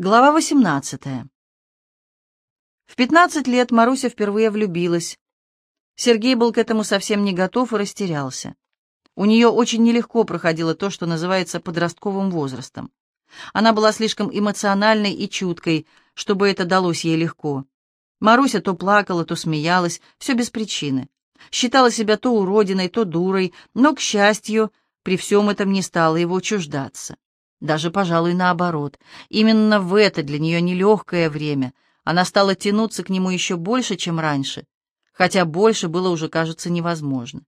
Глава 18. В 15 лет Маруся впервые влюбилась. Сергей был к этому совсем не готов и растерялся. У нее очень нелегко проходило то, что называется подростковым возрастом. Она была слишком эмоциональной и чуткой, чтобы это далось ей легко. Маруся то плакала, то смеялась, все без причины. Считала себя то уродиной, то дурой, но, к счастью, при всем этом не стала его чуждаться. Даже, пожалуй, наоборот. Именно в это для нее нелегкое время она стала тянуться к нему еще больше, чем раньше, хотя больше было уже, кажется, невозможно.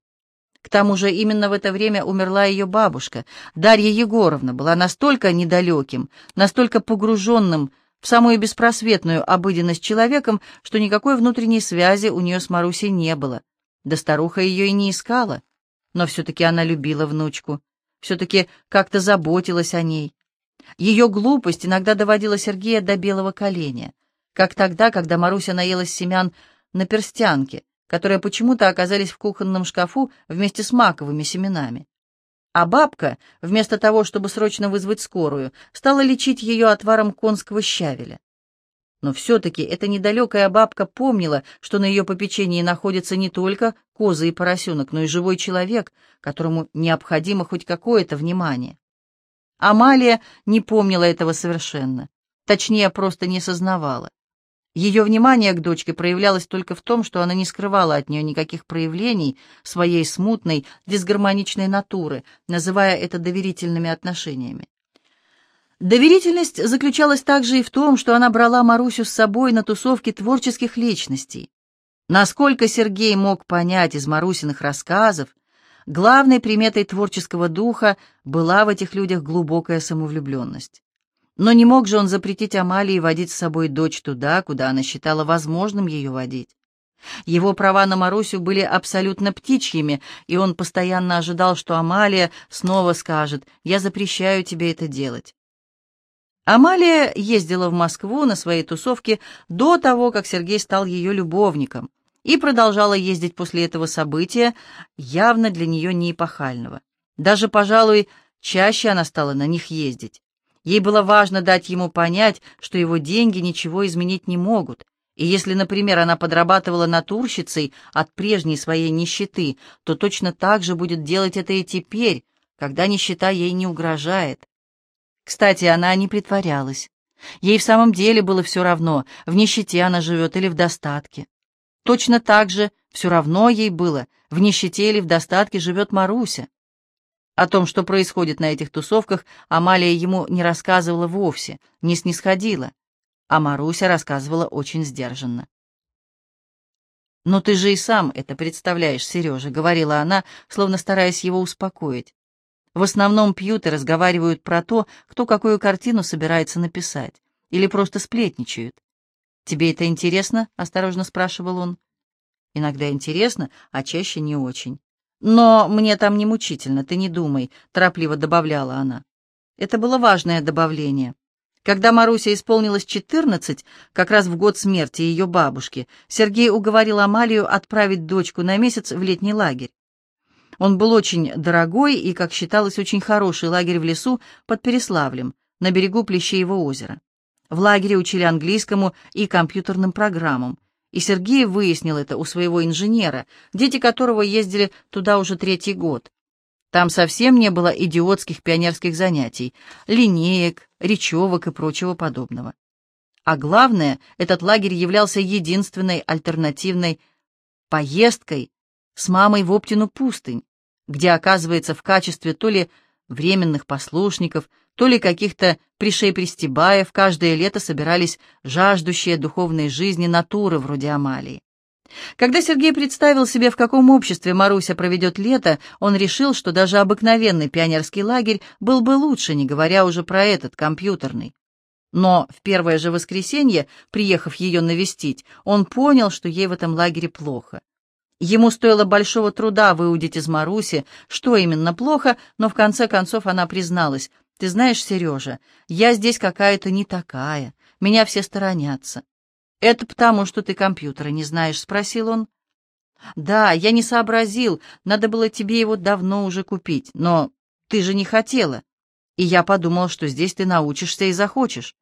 К тому же именно в это время умерла ее бабушка. Дарья Егоровна была настолько недалеким, настолько погруженным в самую беспросветную обыденность человеком, что никакой внутренней связи у нее с Марусей не было. Да старуха ее и не искала. Но все-таки она любила внучку все-таки как-то заботилась о ней. Ее глупость иногда доводила Сергея до белого коленя, как тогда, когда Маруся наелась семян на перстянке, которые почему-то оказались в кухонном шкафу вместе с маковыми семенами. А бабка, вместо того, чтобы срочно вызвать скорую, стала лечить ее отваром конского щавеля. Но все-таки эта недалекая бабка помнила, что на ее попечении находится не только коза и поросенок, но и живой человек, которому необходимо хоть какое-то внимание. Амалия не помнила этого совершенно, точнее, просто не сознавала. Ее внимание к дочке проявлялось только в том, что она не скрывала от нее никаких проявлений своей смутной, дисгармоничной натуры, называя это доверительными отношениями. Доверительность заключалась также и в том, что она брала Марусю с собой на тусовки творческих личностей. Насколько Сергей мог понять из Марусиных рассказов, главной приметой творческого духа была в этих людях глубокая самовлюбленность. Но не мог же он запретить Амалии водить с собой дочь туда, куда она считала возможным ее водить. Его права на Марусю были абсолютно птичьими, и он постоянно ожидал, что Амалия снова скажет «Я запрещаю тебе это делать». Амалия ездила в Москву на свои тусовки до того, как Сергей стал ее любовником, и продолжала ездить после этого события, явно для нее не эпохального. Даже, пожалуй, чаще она стала на них ездить. Ей было важно дать ему понять, что его деньги ничего изменить не могут, и если, например, она подрабатывала натурщицей от прежней своей нищеты, то точно так же будет делать это и теперь, когда нищета ей не угрожает. Кстати, она не притворялась. Ей в самом деле было все равно, в нищете она живет или в достатке. Точно так же все равно ей было, в нищете или в достатке живет Маруся. О том, что происходит на этих тусовках, Амалия ему не рассказывала вовсе, не снисходила, а Маруся рассказывала очень сдержанно. «Но ты же и сам это представляешь, Сережа», — говорила она, словно стараясь его успокоить. В основном пьют и разговаривают про то, кто какую картину собирается написать, или просто сплетничают. «Тебе это интересно?» — осторожно спрашивал он. «Иногда интересно, а чаще не очень. Но мне там не мучительно, ты не думай», — торопливо добавляла она. Это было важное добавление. Когда Маруся исполнилось четырнадцать, как раз в год смерти ее бабушки, Сергей уговорил Амалию отправить дочку на месяц в летний лагерь. Он был очень дорогой и, как считалось, очень хороший лагерь в лесу под Переславлем, на берегу Плещеева озера. В лагере учили английскому и компьютерным программам, и Сергей выяснил это у своего инженера, дети которого ездили туда уже третий год. Там совсем не было идиотских пионерских занятий, линеек, речевок и прочего подобного. А главное, этот лагерь являлся единственной альтернативной поездкой с мамой в Оптину пустынь, где, оказывается, в качестве то ли временных послушников, то ли каких-то пришей-пристебаев каждое лето собирались жаждущие духовной жизни натуры вроде Амалии. Когда Сергей представил себе, в каком обществе Маруся проведет лето, он решил, что даже обыкновенный пионерский лагерь был бы лучше, не говоря уже про этот, компьютерный. Но в первое же воскресенье, приехав ее навестить, он понял, что ей в этом лагере плохо. Ему стоило большого труда выудить из Маруси, что именно плохо, но в конце концов она призналась. «Ты знаешь, Сережа, я здесь какая-то не такая, меня все сторонятся». «Это потому, что ты компьютера не знаешь?» — спросил он. «Да, я не сообразил, надо было тебе его давно уже купить, но ты же не хотела, и я подумал, что здесь ты научишься и захочешь».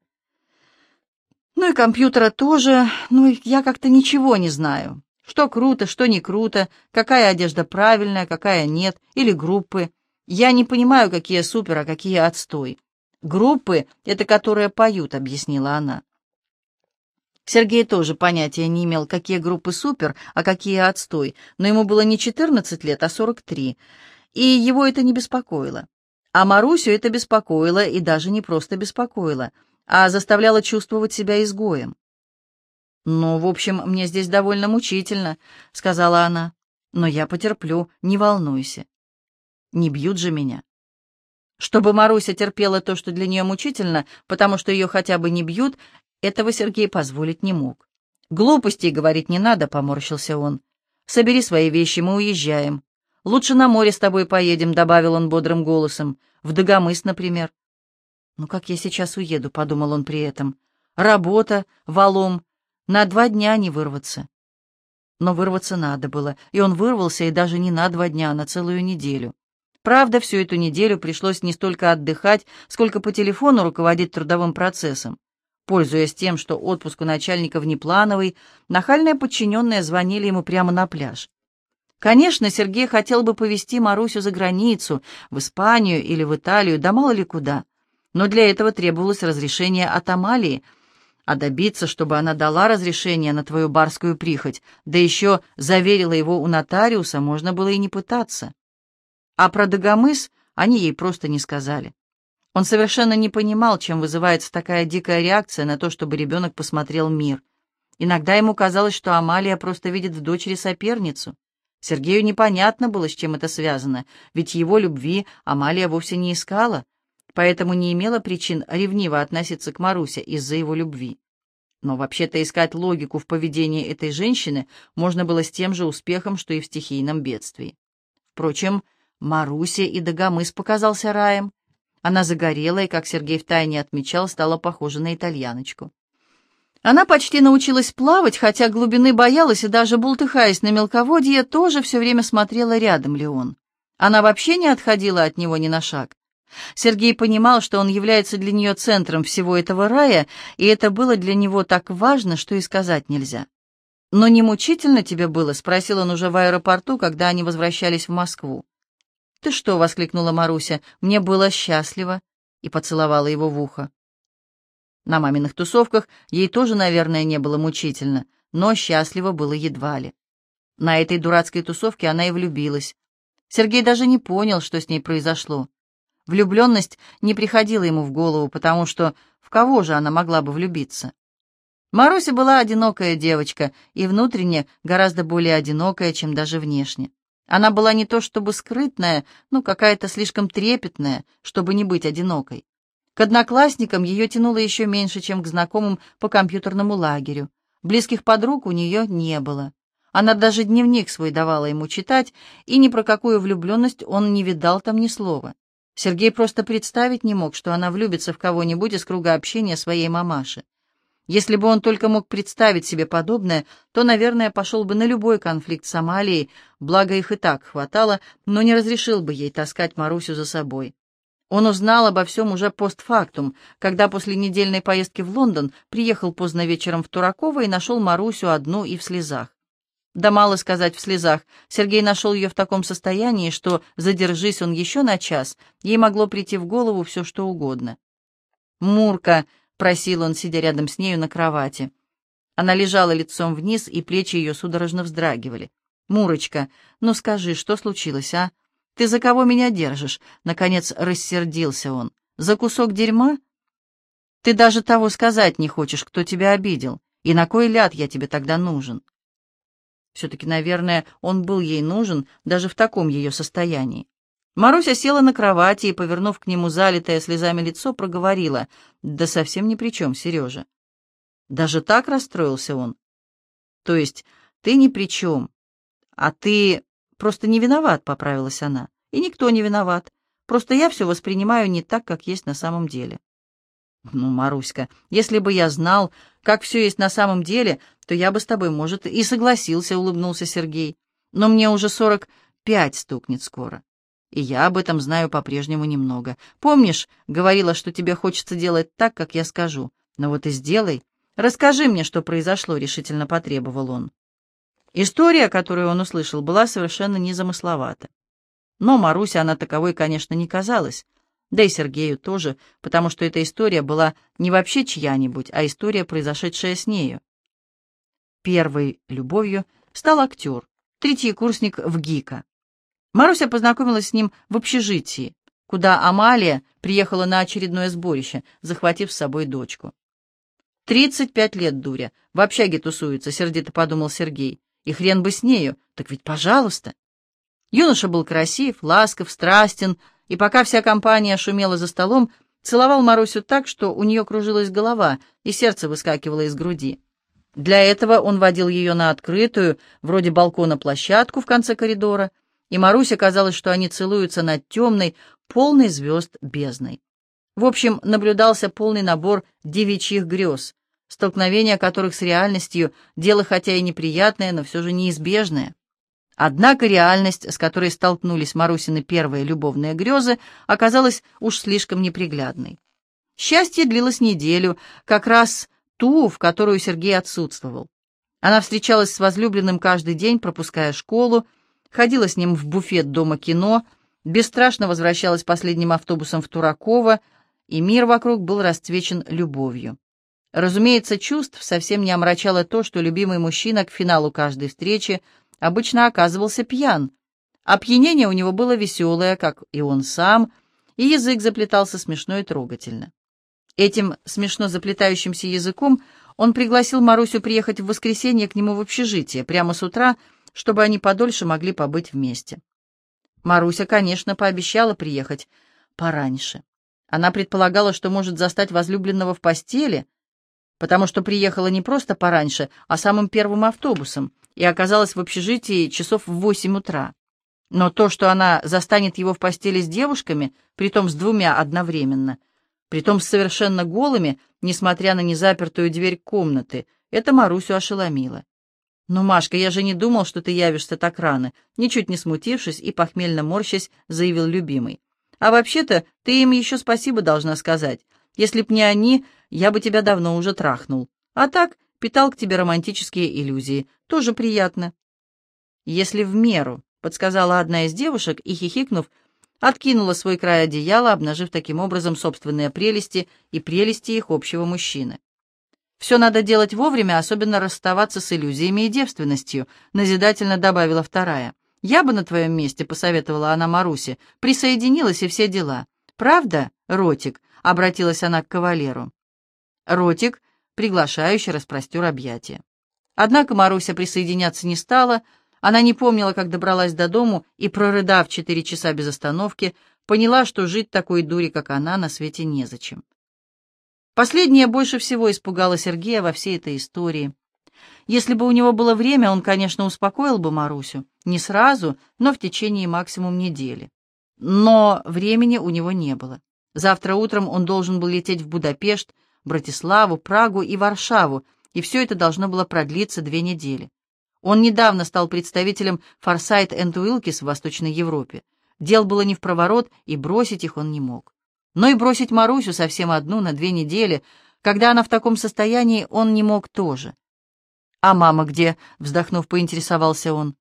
Ну и компьютера тоже, ну я как-то ничего не знаю. Что круто, что не круто, какая одежда правильная, какая нет, или группы. Я не понимаю, какие супер, а какие отстой. Группы — это которые поют, объяснила она. Сергей тоже понятия не имел, какие группы супер, а какие отстой, но ему было не 14 лет, а 43, и его это не беспокоило. А Марусю это беспокоило, и даже не просто беспокоило, а заставляло чувствовать себя изгоем. «Ну, в общем, мне здесь довольно мучительно», — сказала она. «Но я потерплю, не волнуйся. Не бьют же меня». Чтобы Маруся терпела то, что для нее мучительно, потому что ее хотя бы не бьют, этого Сергей позволить не мог. «Глупостей говорить не надо», — поморщился он. «Собери свои вещи, мы уезжаем. Лучше на море с тобой поедем», — добавил он бодрым голосом. «В Дагомыс, например». «Ну как я сейчас уеду?» — подумал он при этом. «Работа, валом. На два дня не вырваться». Но вырваться надо было, и он вырвался, и даже не на два дня, а на целую неделю. Правда, всю эту неделю пришлось не столько отдыхать, сколько по телефону руководить трудовым процессом. Пользуясь тем, что отпуск у начальника внеплановый, нахальные подчиненные звонили ему прямо на пляж. Конечно, Сергей хотел бы повезти Марусю за границу, в Испанию или в Италию, да мало ли куда. Но для этого требовалось разрешение от Амалии, а добиться, чтобы она дала разрешение на твою барскую прихоть, да еще заверила его у нотариуса, можно было и не пытаться. А про Дагомыс они ей просто не сказали. Он совершенно не понимал, чем вызывается такая дикая реакция на то, чтобы ребенок посмотрел мир. Иногда ему казалось, что Амалия просто видит в дочери соперницу. Сергею непонятно было, с чем это связано, ведь его любви Амалия вовсе не искала, поэтому не имела причин ревниво относиться к Марусе из-за его любви. Но вообще-то искать логику в поведении этой женщины можно было с тем же успехом, что и в стихийном бедствии. Впрочем, Марусе и Дагомыс показался раем. Она загорела и, как Сергей втайне отмечал, стала похожа на итальяночку. Она почти научилась плавать, хотя глубины боялась и даже бултыхаясь на мелководье, тоже все время смотрела, рядом ли он. Она вообще не отходила от него ни на шаг. Сергей понимал, что он является для нее центром всего этого рая, и это было для него так важно, что и сказать нельзя. «Но не мучительно тебе было?» — спросил он уже в аэропорту, когда они возвращались в Москву. «Ты что?» — воскликнула Маруся. «Мне было счастливо!» и поцеловала его в ухо. На маминых тусовках ей тоже, наверное, не было мучительно, но счастливо было едва ли. На этой дурацкой тусовке она и влюбилась. Сергей даже не понял, что с ней произошло. Влюбленность не приходила ему в голову, потому что в кого же она могла бы влюбиться? Маруся была одинокая девочка, и внутренне гораздо более одинокая, чем даже внешне. Она была не то чтобы скрытная, но какая-то слишком трепетная, чтобы не быть одинокой. К одноклассникам ее тянуло еще меньше, чем к знакомым по компьютерному лагерю. Близких подруг у нее не было. Она даже дневник свой давала ему читать, и ни про какую влюбленность он не видал там ни слова. Сергей просто представить не мог, что она влюбится в кого-нибудь из круга общения своей мамаши. Если бы он только мог представить себе подобное, то, наверное, пошел бы на любой конфликт с Амалией, благо их и так хватало, но не разрешил бы ей таскать Марусю за собой. Он узнал обо всем уже постфактум, когда после недельной поездки в Лондон приехал поздно вечером в Тураково и нашел Марусю одну и в слезах. Да мало сказать в слезах, Сергей нашел ее в таком состоянии, что, задержись он еще на час, ей могло прийти в голову все, что угодно. «Мурка!» просил он, сидя рядом с нею на кровати. Она лежала лицом вниз, и плечи ее судорожно вздрагивали. «Мурочка, ну скажи, что случилось, а? Ты за кого меня держишь?» Наконец рассердился он. «За кусок дерьма? Ты даже того сказать не хочешь, кто тебя обидел. И на кой ляд я тебе тогда нужен?» Все-таки, наверное, он был ей нужен даже в таком ее состоянии. Маруся села на кровати и, повернув к нему залитое слезами лицо, проговорила. «Да совсем ни при чем, Сережа». Даже так расстроился он. «То есть ты ни при чем, а ты просто не виноват», — поправилась она. «И никто не виноват. Просто я все воспринимаю не так, как есть на самом деле». «Ну, Маруська, если бы я знал, как все есть на самом деле, то я бы с тобой, может, и согласился», — улыбнулся Сергей. «Но мне уже сорок пять стукнет скоро». И я об этом знаю по-прежнему немного. Помнишь, говорила, что тебе хочется делать так, как я скажу? Но вот и сделай. «Расскажи мне, что произошло», — решительно потребовал он. История, которую он услышал, была совершенно незамысловата. Но Маруся она таковой, конечно, не казалась, да и Сергею тоже, потому что эта история была не вообще чья-нибудь, а история, произошедшая с нею. Первой любовью стал актер, третий курсник в ГИКа. Маруся познакомилась с ним в общежитии, куда Амалия приехала на очередное сборище, захватив с собой дочку. «Тридцать пять лет, дуря, в общаге тусуется», — сердито подумал Сергей. «И хрен бы с нею, так ведь пожалуйста». Юноша был красив, ласков, страстен, и пока вся компания шумела за столом, целовал Марусю так, что у нее кружилась голова, и сердце выскакивало из груди. Для этого он водил ее на открытую, вроде балкона, площадку в конце коридора, и Марусе казалось, что они целуются над темной, полной звезд бездной. В общем, наблюдался полный набор девичьих грез, столкновения которых с реальностью — дело хотя и неприятное, но все же неизбежное. Однако реальность, с которой столкнулись Марусины первые любовные грезы, оказалась уж слишком неприглядной. Счастье длилось неделю, как раз ту, в которую Сергей отсутствовал. Она встречалась с возлюбленным каждый день, пропуская школу, ходила с ним в буфет дома кино, бесстрашно возвращалась последним автобусом в Тураково, и мир вокруг был расцвечен любовью. Разумеется, чувств совсем не омрачало то, что любимый мужчина к финалу каждой встречи обычно оказывался пьян. Опьянение у него было веселое, как и он сам, и язык заплетался смешно и трогательно. Этим смешно заплетающимся языком он пригласил Марусю приехать в воскресенье к нему в общежитие, прямо с утра, чтобы они подольше могли побыть вместе. Маруся, конечно, пообещала приехать пораньше. Она предполагала, что может застать возлюбленного в постели, потому что приехала не просто пораньше, а самым первым автобусом, и оказалась в общежитии часов в восемь утра. Но то, что она застанет его в постели с девушками, притом с двумя одновременно, притом с совершенно голыми, несмотря на незапертую дверь комнаты, это Марусю ошеломило. «Ну, Машка, я же не думал, что ты явишься так рано», ничуть не смутившись и похмельно морщась, заявил любимый. «А вообще-то ты им еще спасибо должна сказать. Если б не они, я бы тебя давно уже трахнул. А так, питал к тебе романтические иллюзии. Тоже приятно. Если в меру, подсказала одна из девушек и, хихикнув, откинула свой край одеяла, обнажив таким образом собственные прелести и прелести их общего мужчины. «Все надо делать вовремя, особенно расставаться с иллюзиями и девственностью», назидательно добавила вторая. «Я бы на твоем месте», — посоветовала она Марусе, — «присоединилась и все дела. Правда, Ротик?» — обратилась она к кавалеру. Ротик, приглашающе распростер объятия. Однако Маруся присоединяться не стала, она не помнила, как добралась до дому, и, прорыдав четыре часа без остановки, поняла, что жить такой дури, как она, на свете незачем. Последнее больше всего испугало Сергея во всей этой истории. Если бы у него было время, он, конечно, успокоил бы Марусю. Не сразу, но в течение максимум недели. Но времени у него не было. Завтра утром он должен был лететь в Будапешт, Братиславу, Прагу и Варшаву, и все это должно было продлиться две недели. Он недавно стал представителем Форсайт энд Уилкис в Восточной Европе. Дел было не в проворот, и бросить их он не мог. Но и бросить Марусю совсем одну на две недели, когда она в таком состоянии, он не мог тоже. «А мама где?» — вздохнув, поинтересовался он.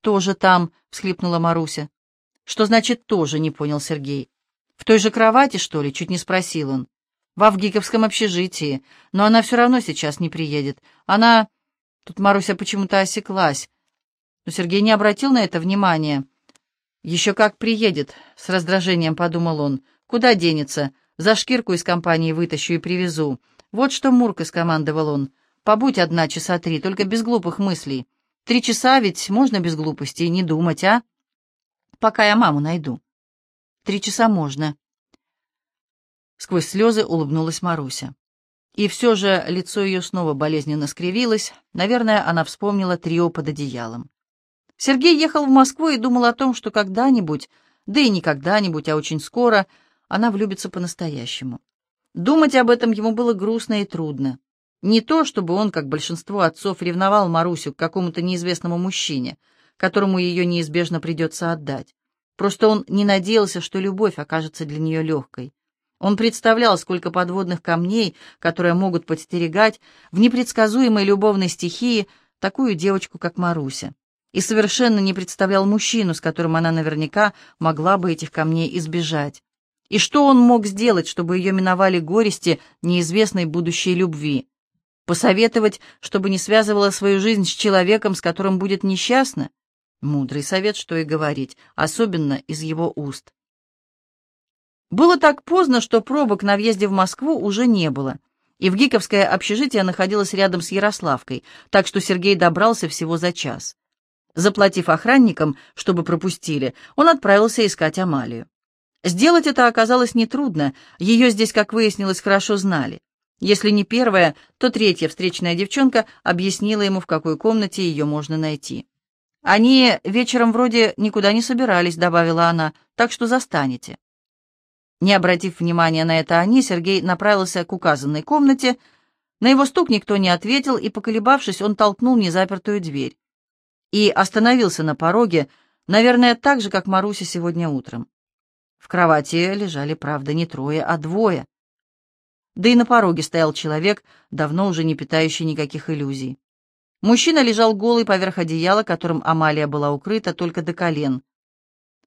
«Тоже там», — всхлипнула Маруся. «Что значит «тоже»?» — не понял Сергей. «В той же кровати, что ли?» — чуть не спросил он в Авгиковском общежитии, но она все равно сейчас не приедет. Она...» Тут Маруся почему-то осеклась, но Сергей не обратил на это внимания. «Еще как приедет», — с раздражением подумал он. «Куда денется? За шкирку из компании вытащу и привезу. Вот что Мурка скомандовал он. Побудь одна часа три, только без глупых мыслей. Три часа ведь можно без глупостей не думать, а? Пока я маму найду. Три часа можно. Сквозь слезы улыбнулась Маруся. И все же лицо ее снова болезненно скривилось. Наверное, она вспомнила трио под одеялом. Сергей ехал в Москву и думал о том, что когда-нибудь, да и не когда-нибудь, а очень скоро, она влюбится по-настоящему. Думать об этом ему было грустно и трудно. Не то, чтобы он, как большинство отцов, ревновал Марусю к какому-то неизвестному мужчине, которому ее неизбежно придется отдать. Просто он не надеялся, что любовь окажется для нее легкой. Он представлял, сколько подводных камней, которые могут подстерегать в непредсказуемой любовной стихии такую девочку, как Маруся. И совершенно не представлял мужчину, с которым она наверняка могла бы этих камней избежать. И что он мог сделать, чтобы ее миновали горести неизвестной будущей любви? Посоветовать, чтобы не связывала свою жизнь с человеком, с которым будет несчастна? Мудрый совет, что и говорить, особенно из его уст. Было так поздно, что пробок на въезде в Москву уже не было, и в Гиковское общежитие находилось рядом с Ярославкой, так что Сергей добрался всего за час. Заплатив охранникам, чтобы пропустили, он отправился искать Амалию. Сделать это оказалось нетрудно, ее здесь, как выяснилось, хорошо знали. Если не первая, то третья встречная девчонка объяснила ему, в какой комнате ее можно найти. «Они вечером вроде никуда не собирались», — добавила она, — «так что застанете». Не обратив внимания на это они, Сергей направился к указанной комнате. На его стук никто не ответил, и, поколебавшись, он толкнул незапертую дверь. И остановился на пороге, наверное, так же, как Маруся сегодня утром. В кровати лежали, правда, не трое, а двое. Да и на пороге стоял человек, давно уже не питающий никаких иллюзий. Мужчина лежал голый поверх одеяла, которым Амалия была укрыта только до колен.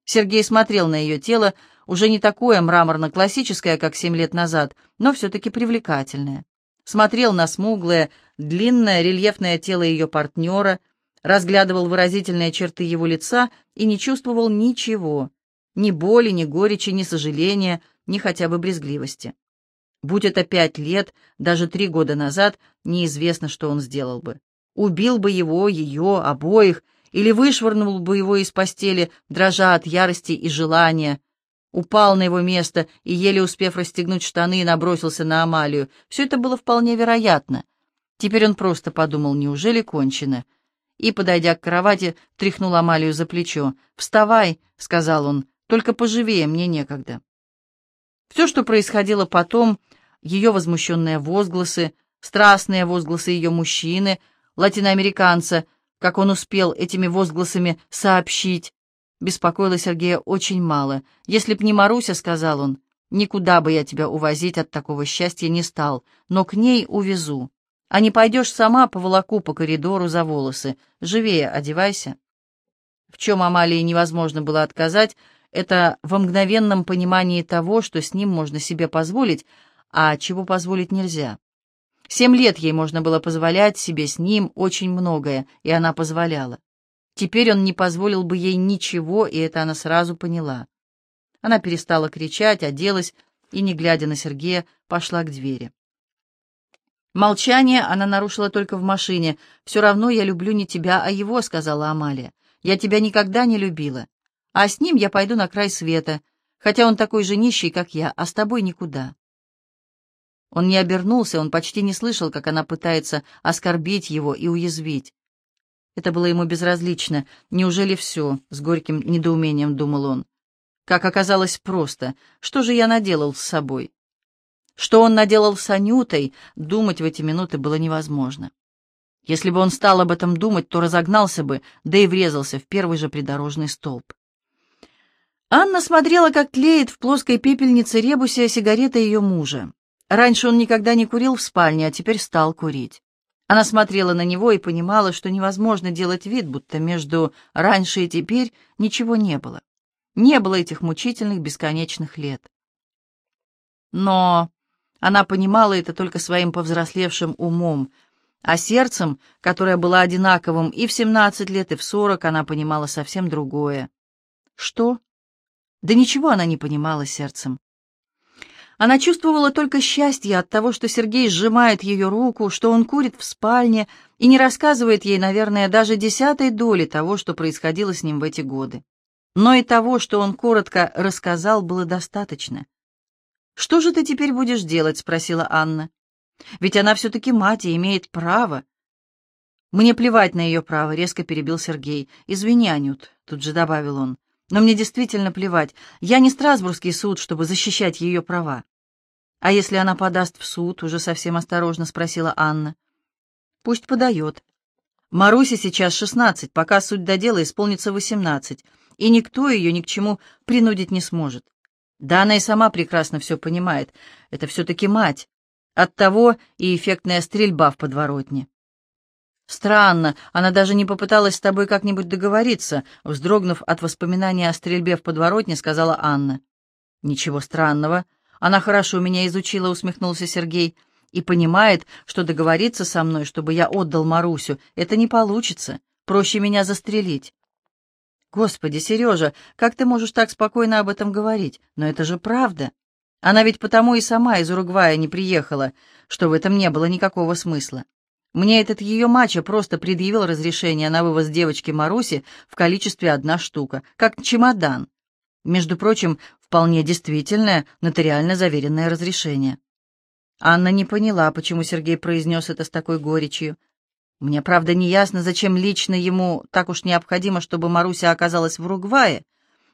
Сергей смотрел на ее тело, уже не такое мраморно-классическое, как семь лет назад, но все-таки привлекательное. Смотрел на смуглое, длинное, рельефное тело ее партнера, разглядывал выразительные черты его лица и не чувствовал ничего, ни боли, ни горечи, ни сожаления, ни хотя бы брезгливости. Будь это пять лет, даже три года назад, неизвестно, что он сделал бы. Убил бы его, ее, обоих, или вышвырнул бы его из постели, дрожа от ярости и желания, упал на его место и, еле успев расстегнуть штаны, набросился на Амалию. Все это было вполне вероятно. Теперь он просто подумал, неужели кончено? И, подойдя к кровати, тряхнул Амалию за плечо. «Вставай», — сказал он, — «только поживее, мне некогда». Все, что происходило потом, ее возмущенные возгласы, страстные возгласы ее мужчины, латиноамериканца, как он успел этими возгласами сообщить, Беспокоило Сергея очень мало. «Если б не Маруся, — сказал он, — никуда бы я тебя увозить от такого счастья не стал, но к ней увезу. А не пойдешь сама, по волоку по коридору за волосы. Живее одевайся». В чем Амалии невозможно было отказать, это во мгновенном понимании того, что с ним можно себе позволить, а чего позволить нельзя. Семь лет ей можно было позволять себе с ним очень многое, и она позволяла. Теперь он не позволил бы ей ничего, и это она сразу поняла. Она перестала кричать, оделась и, не глядя на Сергея, пошла к двери. Молчание она нарушила только в машине. «Все равно я люблю не тебя, а его», — сказала Амалия. «Я тебя никогда не любила. А с ним я пойду на край света, хотя он такой же нищий, как я, а с тобой никуда». Он не обернулся, он почти не слышал, как она пытается оскорбить его и уязвить. Это было ему безразлично. Неужели все? С горьким недоумением думал он. Как оказалось просто. Что же я наделал с собой? Что он наделал с Анютой, думать в эти минуты было невозможно. Если бы он стал об этом думать, то разогнался бы, да и врезался в первый же придорожный столб. Анна смотрела, как тлеет в плоской пепельнице ребусе сигарета ее мужа. Раньше он никогда не курил в спальне, а теперь стал курить. Она смотрела на него и понимала, что невозможно делать вид, будто между раньше и теперь ничего не было. Не было этих мучительных бесконечных лет. Но она понимала это только своим повзрослевшим умом, а сердцем, которое было одинаковым и в 17 лет, и в 40, она понимала совсем другое. Что? Да ничего она не понимала сердцем. Она чувствовала только счастье от того, что Сергей сжимает ее руку, что он курит в спальне и не рассказывает ей, наверное, даже десятой доли того, что происходило с ним в эти годы. Но и того, что он коротко рассказал, было достаточно. «Что же ты теперь будешь делать?» — спросила Анна. «Ведь она все-таки мать и имеет право». «Мне плевать на ее право», — резко перебил Сергей. «Извини, Анют», — тут же добавил он. «Но мне действительно плевать. Я не Страсбургский суд, чтобы защищать ее права. «А если она подаст в суд?» — уже совсем осторожно спросила Анна. «Пусть подает. Марусе сейчас шестнадцать, пока суть до дела исполнится восемнадцать, и никто ее ни к чему принудить не сможет. Да она и сама прекрасно все понимает. Это все-таки мать. Оттого и эффектная стрельба в подворотне. Странно, она даже не попыталась с тобой как-нибудь договориться, вздрогнув от воспоминания о стрельбе в подворотне, сказала Анна. Ничего странного. Она хорошо меня изучила, усмехнулся Сергей, и понимает, что договориться со мной, чтобы я отдал Марусю, это не получится. Проще меня застрелить. Господи, Сережа, как ты можешь так спокойно об этом говорить? Но это же правда. Она ведь потому и сама из Уругвая не приехала, что в этом не было никакого смысла. Мне этот ее мачо просто предъявил разрешение на вывоз девочки Маруси в количестве одна штука, как чемодан. Между прочим, вполне действительное, нотариально заверенное разрешение. Анна не поняла, почему Сергей произнес это с такой горечью. Мне, правда, не ясно, зачем лично ему так уж необходимо, чтобы Маруся оказалась в Уругвае,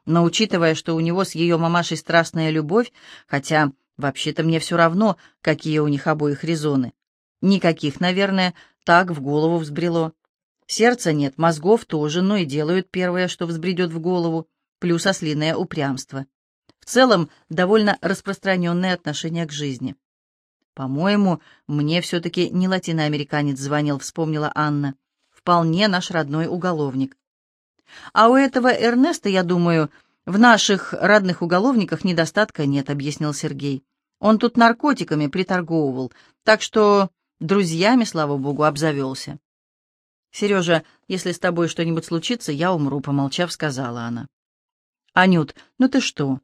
но учитывая, что у него с ее мамашей страстная любовь, хотя вообще-то мне все равно, какие у них обоих резоны. Никаких, наверное, так в голову взбрело. Сердца нет, мозгов тоже, но и делают первое, что взбредет в голову, плюс ослиное упрямство. Целом, довольно распространенное отношение к жизни. «По-моему, мне все-таки не латиноамериканец звонил», — вспомнила Анна. «Вполне наш родной уголовник». «А у этого Эрнеста, я думаю, в наших родных уголовниках недостатка нет», — объяснил Сергей. «Он тут наркотиками приторговывал, так что друзьями, слава богу, обзавелся». «Сережа, если с тобой что-нибудь случится, я умру», — помолчав, сказала она. «Анют, ну ты что?»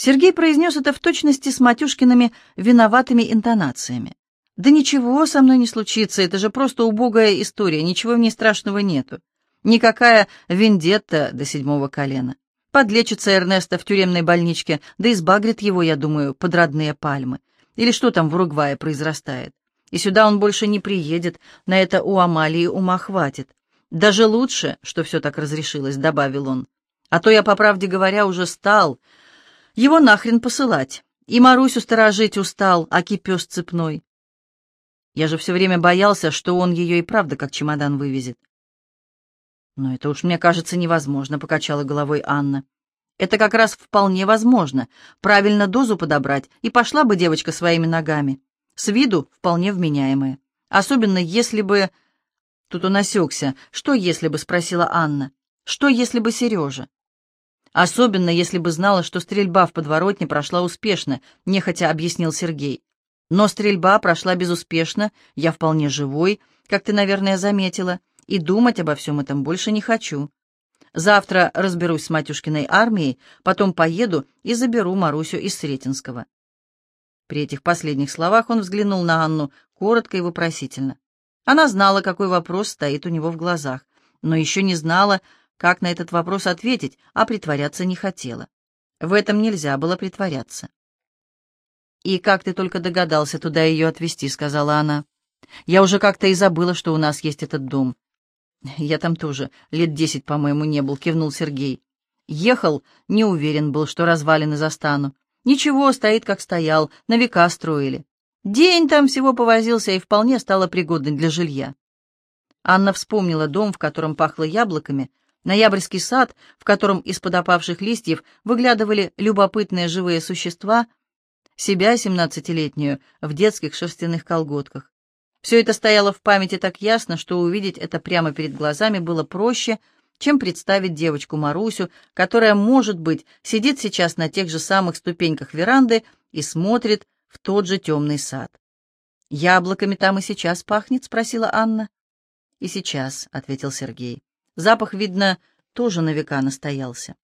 Сергей произнес это в точности с Матюшкиными виноватыми интонациями. «Да ничего со мной не случится, это же просто убогая история, ничего в ней страшного нету. Никакая вендетта до седьмого колена. Подлечится Эрнеста в тюремной больничке, да избагрит его, я думаю, под родные пальмы. Или что там в Уругвае произрастает. И сюда он больше не приедет, на это у Амалии ума хватит. Даже лучше, что все так разрешилось», — добавил он. «А то я, по правде говоря, уже стал...» Его нахрен посылать. И Марусю сторожить устал, аки пес цепной. Я же все время боялся, что он ее и правда как чемодан вывезет. «Но это уж, мне кажется, невозможно», — покачала головой Анна. «Это как раз вполне возможно. Правильно дозу подобрать, и пошла бы девочка своими ногами. С виду вполне вменяемая. Особенно если бы...» Тут он осекся. «Что если бы?» — спросила Анна. «Что если бы Сережа?» Особенно, если бы знала, что стрельба в подворотне прошла успешно, нехотя объяснил Сергей. Но стрельба прошла безуспешно, я вполне живой, как ты, наверное, заметила, и думать обо всем этом больше не хочу. Завтра разберусь с матюшкиной армией, потом поеду и заберу Марусю из Сретенского. При этих последних словах он взглянул на Анну коротко и вопросительно. Она знала, какой вопрос стоит у него в глазах, но еще не знала, как на этот вопрос ответить, а притворяться не хотела. В этом нельзя было притворяться. «И как ты только догадался туда ее отвезти», — сказала она. «Я уже как-то и забыла, что у нас есть этот дом». «Я там тоже лет десять, по-моему, не был», — кивнул Сергей. «Ехал, не уверен был, что развалины застану. Ничего, стоит как стоял, на века строили. День там всего повозился и вполне стало пригодным для жилья». Анна вспомнила дом, в котором пахло яблоками, Ноябрьский сад, в котором из-под опавших листьев выглядывали любопытные живые существа, себя, семнадцатилетнюю, в детских шерстяных колготках. Все это стояло в памяти так ясно, что увидеть это прямо перед глазами было проще, чем представить девочку Марусю, которая, может быть, сидит сейчас на тех же самых ступеньках веранды и смотрит в тот же темный сад. «Яблоками там и сейчас пахнет?» — спросила Анна. «И сейчас», — ответил Сергей. Запах, видно, тоже на века настоялся.